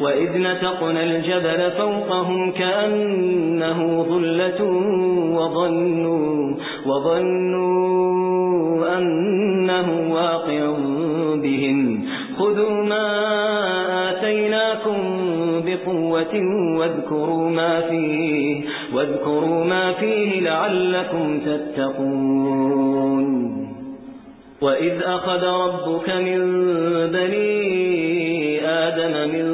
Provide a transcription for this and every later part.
وإذ نتقنا الجبل فوقهم كأنه ظلة وظنوا, وظنوا أنه واقع بهم. خذوا ما آتيناكم بقوة واذكروا ما فيه واذكروا ما فيه لعلكم تتقون. وإذ أخذ ربك من بني آدم من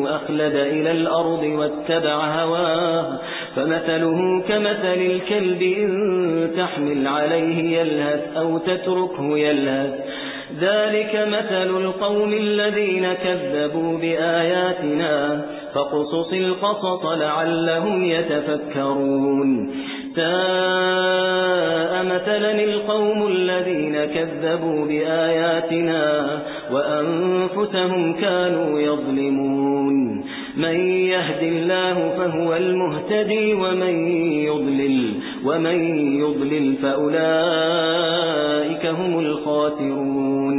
أخلد إلى الأرض واتبع هواه. فمثله كمثل الكلب إن تحمل عليه يلهث أو تتركه يلهث. ذلك مثل القوم الذين كذبوا بآياتنا. فقصص القصص لعلهم يتفكرون. تاء مثلا القوم الذين كذبوا بآياتنا وأنفسهم كانوا يظلمون. من يهد الله فهو المهتدي ومن يضلل ومن يضلل فأولئك هم الخاسرون.